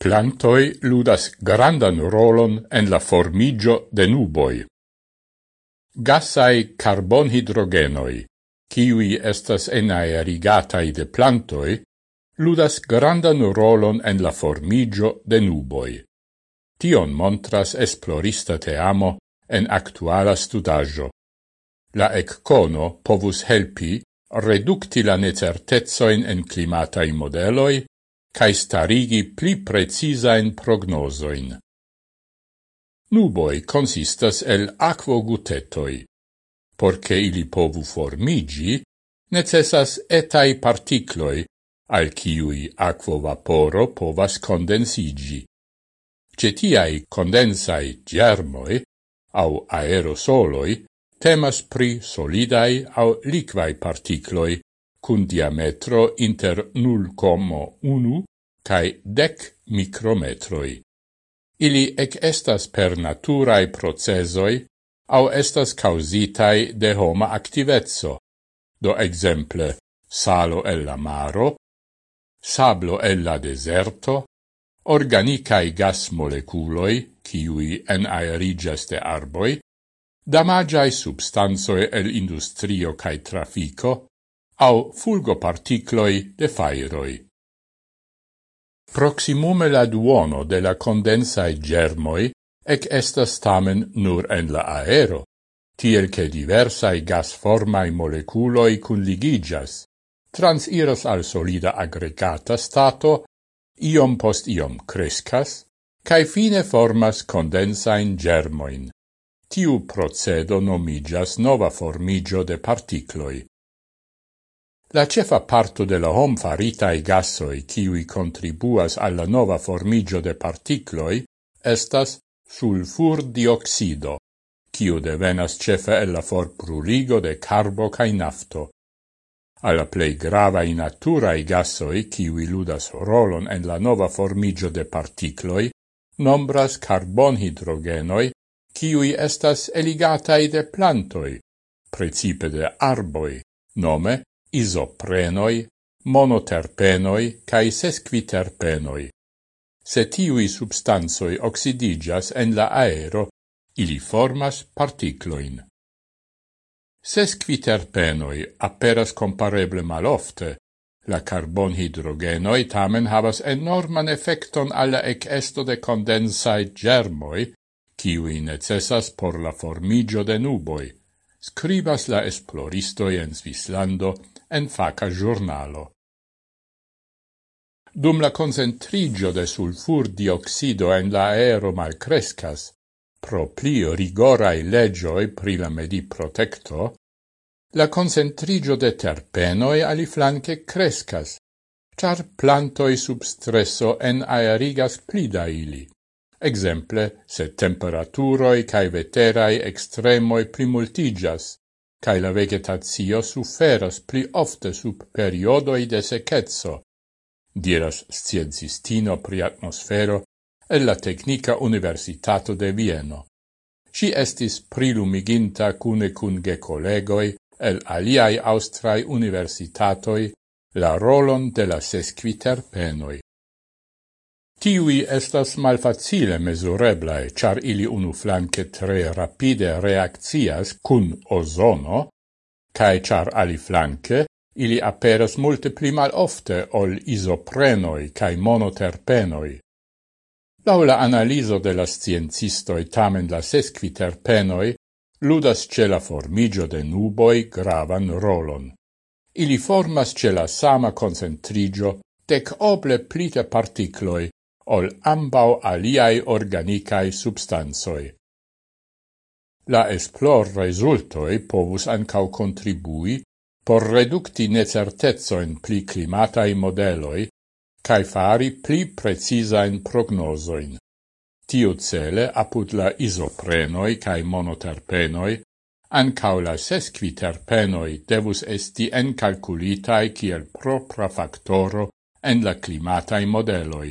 Plantoi ludas grandan rolon en la formigio de nuboi. Gassai carbonhidrogenoi, kiwi estas enaerigatai de plantoi, ludas grandan rolon en la formigio de nuboi. Tion montras esplorista teamo en actuala studaggio. La eccono povus helpi reducti la necertezoin en climatai modeloi cae starigi pli precisain prognosoin. Nuboi consistas el aquogutetoi. Porce ili povu formigi, necessas etai particloi, al ciui aquovaporo povas condensigi. Cetiai condensai germoi, au aerosoloi, temas pri solidai au liquai particloi, cun diametro inter 0,1 cae dec micrometroi. Ili ec estas per naturae procesoi au estas causitai de homa activezzo, do exemple salo el la maro, sablo el la deserto, organicae gas moleculoi, ciui en aerigas de arboi, damagiae substanzoe el industrio cae trafico, au fulgoparticloi de fairoi. Proximume la duono de la condensae germoi ec estas tamen nur en la aero, tiel che diversae gasformae moleculoi cunligigas, transiras al solida aggregata stato, iom post iom crescas, cae fine formas condensae germoin. Tiu procedo nomigas nova formigio de particloi, La cefa parto de la hom faritae gassoi ciui contribuas alla nova formigio de particloi estas sulfur dioxido, ciu devenas cefe e la forprurigo de carbo cae nafto. Alla plei gravae naturae gassoi ciui ludas rolon en la nova formigio de particloi, nombras carbonhidrogenoi, ciui estas eligatae de plantoi, precipe de arboi, nome isoprenoi, monoterpenoi cae sesquiterpenoi. Se tiui substansoi oxidigas en la aero, ili formas particloin. Sesquiterpenoi aperas compareble malofte, la carbonhidrogenoi tamen havas enorman effecton alla ecesto de condensai germoi, kiui necessas por la formigio de nuboi scribas la esploristoi en Svislando en faca giornalo. Dum la concentrigio de sulfur dioxido en la aero malcrescas, pro pli rigorai legioi pri la medi protecto, la concentrigio de terpenoi ali flanque crescas, char plantoi sub stresso en aerigas pli da ili exemple se temperaturoi cae veterai extremoi primultigas, cae la vegetatio suferas pli ofte sub periodoi de secezzo, diras scienzistino pri atmosfero e la Tecnica Universitato de Vieno. Si estis prilumiginta cune cun gecolegoi el aliai austrai universitatoi la rolon de la sesquiterpenoi. Tiui estas malfacile mesureblae, char ili unu flanque tre rapide reaccias cun ozono, cae char ali flanque, ili aperas multe pli mal ofte ol isoprenoi cae monoterpenoi. Laula analiso de las sciencistoi tamen la sesquiterpenoi ludas ce la formigio de nuboi gravan rolon. Ili formas ce la sama concentrigio dec oble plite particloi ol ambau aliai organicae substansoi. La esplor resultoi povus ancau contribui por reducti necertezoin pli climatai modeloi cae fari pli precisain prognosoin. Tiu cele apud la isoprenoi cae monoterpenoi ancau la sesquiterpenoi devus esti encalculitae kiel propra factoro en la climatai modeloi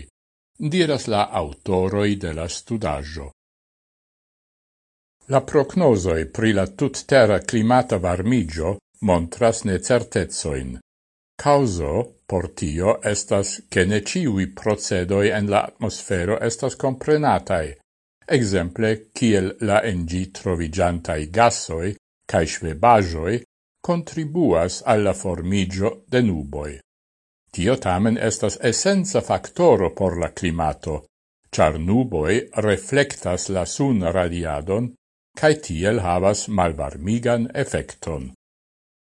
diras la autoroi de la studaggio. La prognosoi pri la tutterra climata varmigio montras necertezoin. Causo por tio estas che ne ciui procedoi en la atmosfero estas comprenatai, exemple kiel la engi trovigiantai gassoi cae svebajoi contribuas alla formigio de nuboi. Tio tamen estas essenza factoro por la climato, char nuboi reflectas la sun radiadon, cae tiel havas malvarmigan effecton.